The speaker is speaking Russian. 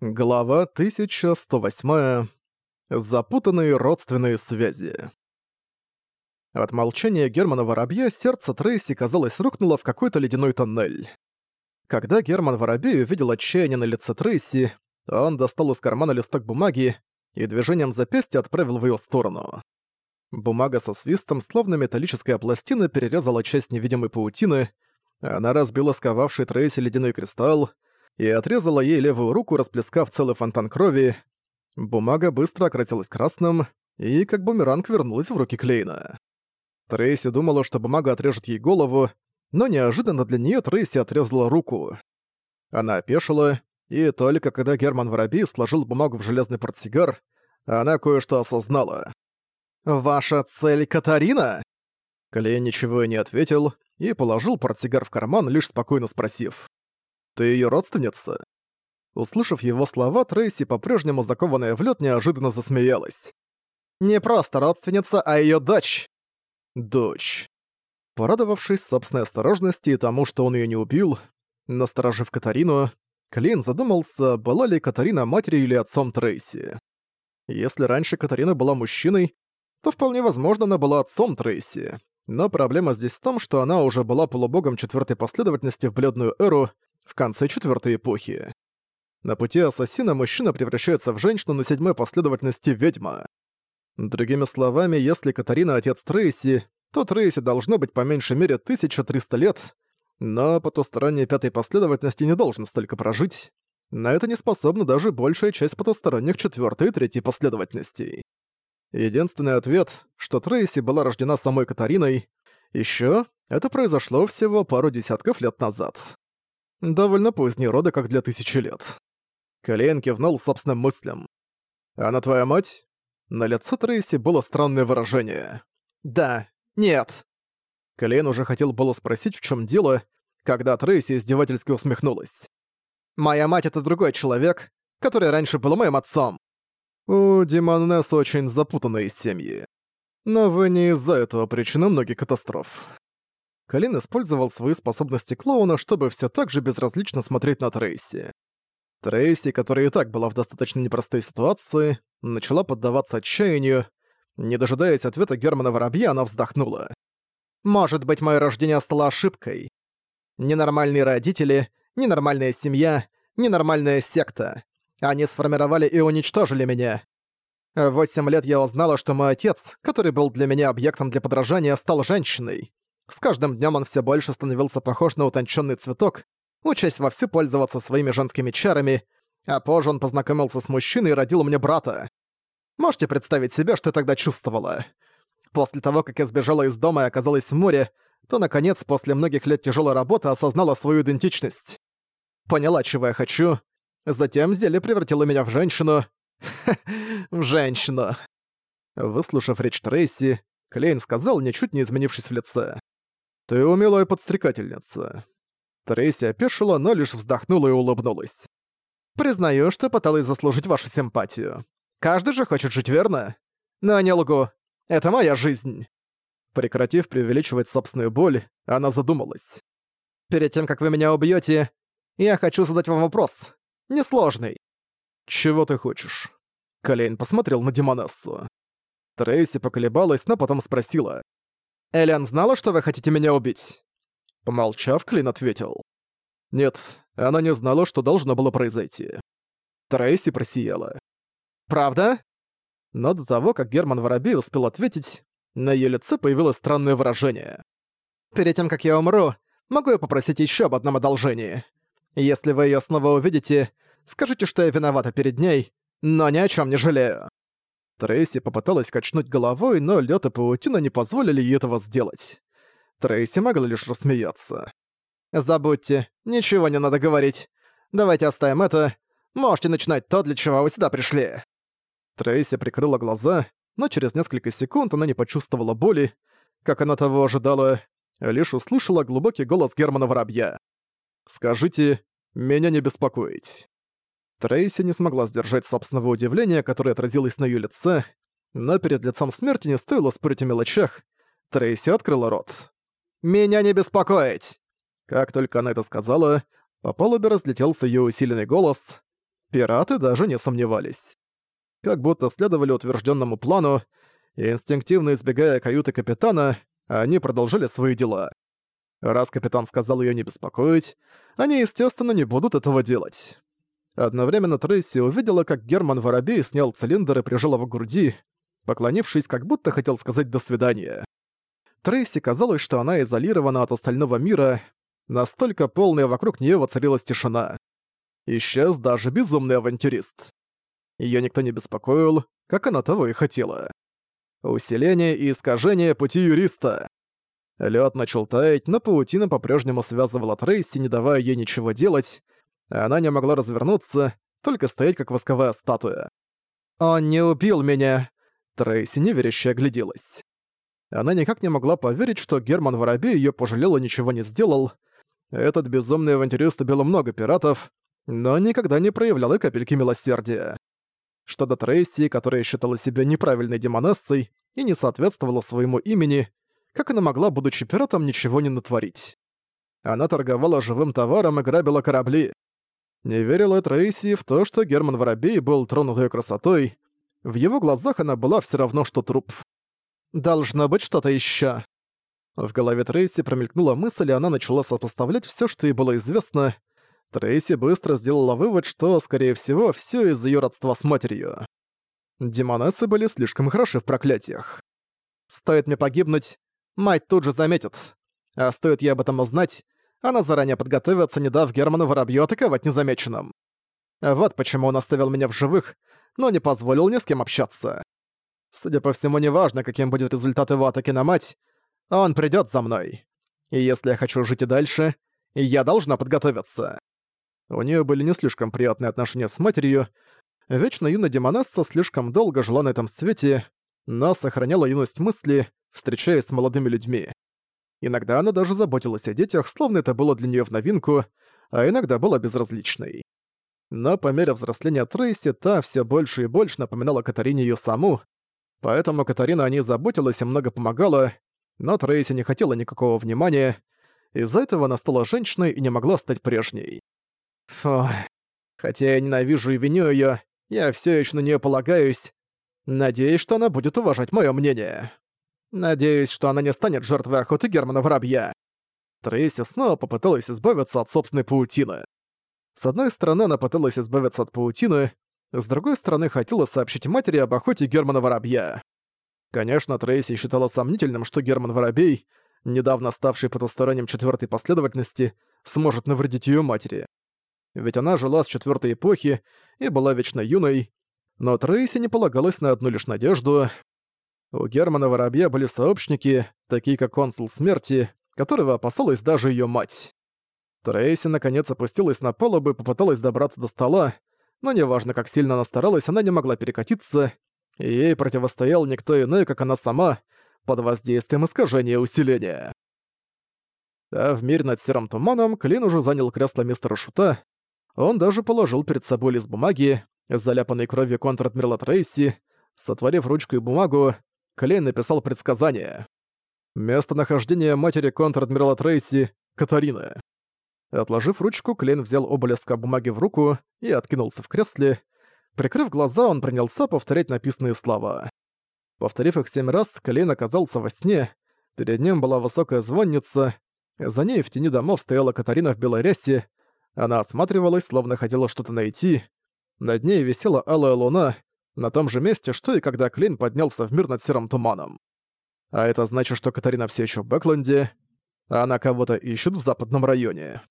Глава 1108. Запутанные родственные связи. От молчания Германа Воробья сердце Трейси, казалось, рухнуло в какой-то ледяной тоннель. Когда Герман Воробей увидел отчаяние на лице Трейси, он достал из кармана листок бумаги и движением запястья отправил в ее сторону. Бумага со свистом, словно металлическая пластина, перерезала часть невидимой паутины, она разбила сковавший Трейси ледяной кристалл, и отрезала ей левую руку, расплескав целый фонтан крови. Бумага быстро окрасилась красным и как бумеранг вернулась в руки Клейна. Трейси думала, что бумага отрежет ей голову, но неожиданно для нее Трейси отрезала руку. Она опешила, и только когда Герман Воробей сложил бумагу в железный портсигар, она кое-что осознала. «Ваша цель Катарина?» Клей ничего не ответил и положил портсигар в карман, лишь спокойно спросив. Ты ее родственница?» Услышав его слова, Трейси, по-прежнему закованная в лед неожиданно засмеялась. «Не просто родственница, а ее дочь!» «Дочь!» Порадовавшись собственной осторожности и тому, что он ее не убил, насторожив Катарину, Клин задумался, была ли Катарина матерью или отцом Трейси. Если раньше Катарина была мужчиной, то вполне возможно она была отцом Трейси. Но проблема здесь в том, что она уже была полубогом четвертой последовательности в Бледную Эру, в конце четвертой эпохи. На пути ассасина мужчина превращается в женщину на седьмой последовательности ведьма. Другими словами, если Катарина отец Трейси, то Трейси должно быть по меньшей мере 1300 лет, но потусторонней пятой последовательности не должен столько прожить. На это не способна даже большая часть потусторонних четвертой и третьей последовательностей. Единственный ответ, что Трейси была рождена самой Катариной, еще это произошло всего пару десятков лет назад. Довольно поздние роды, как для тысячи лет. Калейн кивнул собственным мыслям. «А «Она твоя мать?» На лице Трейси было странное выражение. «Да. Нет». Калейн уже хотел было спросить, в чем дело, когда Трейси издевательски усмехнулась. «Моя мать — это другой человек, который раньше был моим отцом». У Димонес очень запутанные семьи. Но вы не из-за этого причина многих катастроф. Калин использовал свои способности клоуна, чтобы все так же безразлично смотреть на Трейси. Трейси, которая и так была в достаточно непростой ситуации, начала поддаваться отчаянию. Не дожидаясь ответа Германа Воробья, она вздохнула. «Может быть, мое рождение стало ошибкой. Ненормальные родители, ненормальная семья, ненормальная секта. Они сформировали и уничтожили меня. Восемь лет я узнала, что мой отец, который был для меня объектом для подражания, стал женщиной. С каждым днем он все больше становился похож на утонченный цветок, учась вовсю пользоваться своими женскими чарами, а позже он познакомился с мужчиной и родил мне брата. Можете представить себе, что я тогда чувствовала. После того, как я сбежала из дома и оказалась в море, то, наконец, после многих лет тяжелой работы осознала свою идентичность. Поняла, чего я хочу. Затем зелье превратило меня в женщину. в женщину. Выслушав речь Трейси, Клейн сказал, ничуть не изменившись в лице. «Ты умелая подстрекательница». Трейси опешила, но лишь вздохнула и улыбнулась. «Признаю, что пыталась заслужить вашу симпатию. Каждый же хочет жить верно. Но не лгу. Это моя жизнь». Прекратив преувеличивать собственную боль, она задумалась. «Перед тем, как вы меня убьете, я хочу задать вам вопрос. Несложный». «Чего ты хочешь?» Колейн посмотрел на Демонессу. Трейси поколебалась, но потом спросила. Элиан знала, что вы хотите меня убить?» Помолчав, Клин ответил. «Нет, она не знала, что должно было произойти». Трейси просияла. «Правда?» Но до того, как Герман Воробей успел ответить, на её лице появилось странное выражение. «Перед тем, как я умру, могу я попросить ещё об одном одолжении. Если вы её снова увидите, скажите, что я виновата перед ней, но ни о чём не жалею». Трейси попыталась качнуть головой, но лед и паутина не позволили ей этого сделать. Трейси могла лишь рассмеяться. «Забудьте, ничего не надо говорить. Давайте оставим это. Можете начинать то, для чего вы сюда пришли». Трейси прикрыла глаза, но через несколько секунд она не почувствовала боли, как она того ожидала, лишь услышала глубокий голос Германа Воробья. «Скажите, меня не беспокоить». Трейси не смогла сдержать собственного удивления, которое отразилось на ее лице, но перед лицом смерти не стоило спорить о мелочах. Трейси открыла рот. «Меня не беспокоить!» Как только она это сказала, по палубе разлетелся ее усиленный голос. Пираты даже не сомневались. Как будто следовали утвержденному плану, и инстинктивно избегая каюты капитана, они продолжили свои дела. Раз капитан сказал ее не беспокоить, они, естественно, не будут этого делать. Одновременно Трейси увидела, как Герман Воробей снял цилиндр и прижал его к груди, поклонившись, как будто хотел сказать «до свидания». Трейси казалось, что она изолирована от остального мира, настолько полная вокруг нее воцарилась тишина. Исчез даже безумный авантюрист. Ее никто не беспокоил, как она того и хотела. Усиление и искажение пути юриста. Лед начал таять, но паутина по-прежнему связывала Трейси, не давая ей ничего делать, а она не могла развернуться, только стоять как восковая статуя. «Он не убил меня!» Трейси неверяще огляделась. Она никак не могла поверить, что Герман Воробей её пожалел и ничего не сделал. Этот безумный авантюрист убил много пиратов, но никогда не проявлял и капельки милосердия. Что до Трейси, которая считала себя неправильной демонессой и не соответствовала своему имени, как она могла, будучи пиратом, ничего не натворить? Она торговала живым товаром и грабила корабли. Не верила Эд в то, что Герман Воробей был тронут ее красотой. В его глазах она была все равно, что труп. «Должно быть что-то еще. В голове Трейси промелькнула мысль, и она начала сопоставлять все, что ей было известно. Трейси быстро сделала вывод, что, скорее всего, все из-за ее родства с матерью. Демонессы были слишком хороши в проклятиях. Стоит мне погибнуть, мать тут же заметит. А стоит я об этом узнать, она заранее подготовится, не дав Герману Воробью атаковать незамеченным. Вот почему он оставил меня в живых, но не позволил ни с кем общаться. Судя по всему, неважно, каким будет результат его атаки на мать, он придёт за мной. И если я хочу жить и дальше, я должна подготовиться. У неё были не слишком приятные отношения с матерью. Вечно юная демонесса слишком долго жила на этом свете, но сохраняла юность мысли, встречаясь с молодыми людьми. Иногда она даже заботилась о детях, словно это было для нее в новинку, а иногда была безразличной. Но по мере взросления Трейси та все больше и больше напоминала Катарине ее саму, поэтому Катарина о ней заботилась и много помогала, но Трейси не хотела никакого внимания, из-за этого она стала женщиной и не могла стать прежней. Фу, хотя я ненавижу и виню ее, я все еще на нее полагаюсь, надеюсь, что она будет уважать мое мнение. Надеюсь, что она не станет жертвой охоты Германа Воробья. Трейси снова попыталась избавиться от собственной паутины. С одной стороны, она пыталась избавиться от паутины, с другой стороны, хотела сообщить матери об охоте Германа Воробья. Конечно, Трейси считала сомнительным, что Герман Воробей, недавно ставший потусторонним четвертой последовательности, сможет навредить ее матери. Ведь она жила с четвертой эпохи и была вечно юной, но Трейси не полагалась на одну лишь надежду. У Германа Воробья были сообщники, такие как консул смерти, которого опасалась даже ее мать. Трейси наконец опустилась на палубу и попыталась добраться до стола, но неважно, как сильно она старалась, она не могла перекатиться, и ей противостоял никто иной, как она сама, под воздействием искажения усиления. А в мир над серым туманом Клин уже занял кресло мистера Шута. Он даже положил перед собой лист бумаги, заляпанный кровью контр-адмирала Трейси, сотворив ручку и бумагу, Клей написал предсказание. Местонахождение матери контр-адмирала Трейси — Катарина. Отложив ручку, Клейн взял оба листка бумаги в руку и откинулся в кресле. Прикрыв глаза, он принялся повторять написанные слова. Повторив их семь раз, Клейн оказался во сне. Перед ним была высокая звонница. За ней в тени домов стояла Катарина в белой. Она осматривалась, словно хотела что-то найти. Над ней висела алая луна, на том же месте, что и когда Клин поднялся в мир над серым туманом. А это значит, что Катарина все еще в Бэкленде, а она кого-то ищет в западном районе.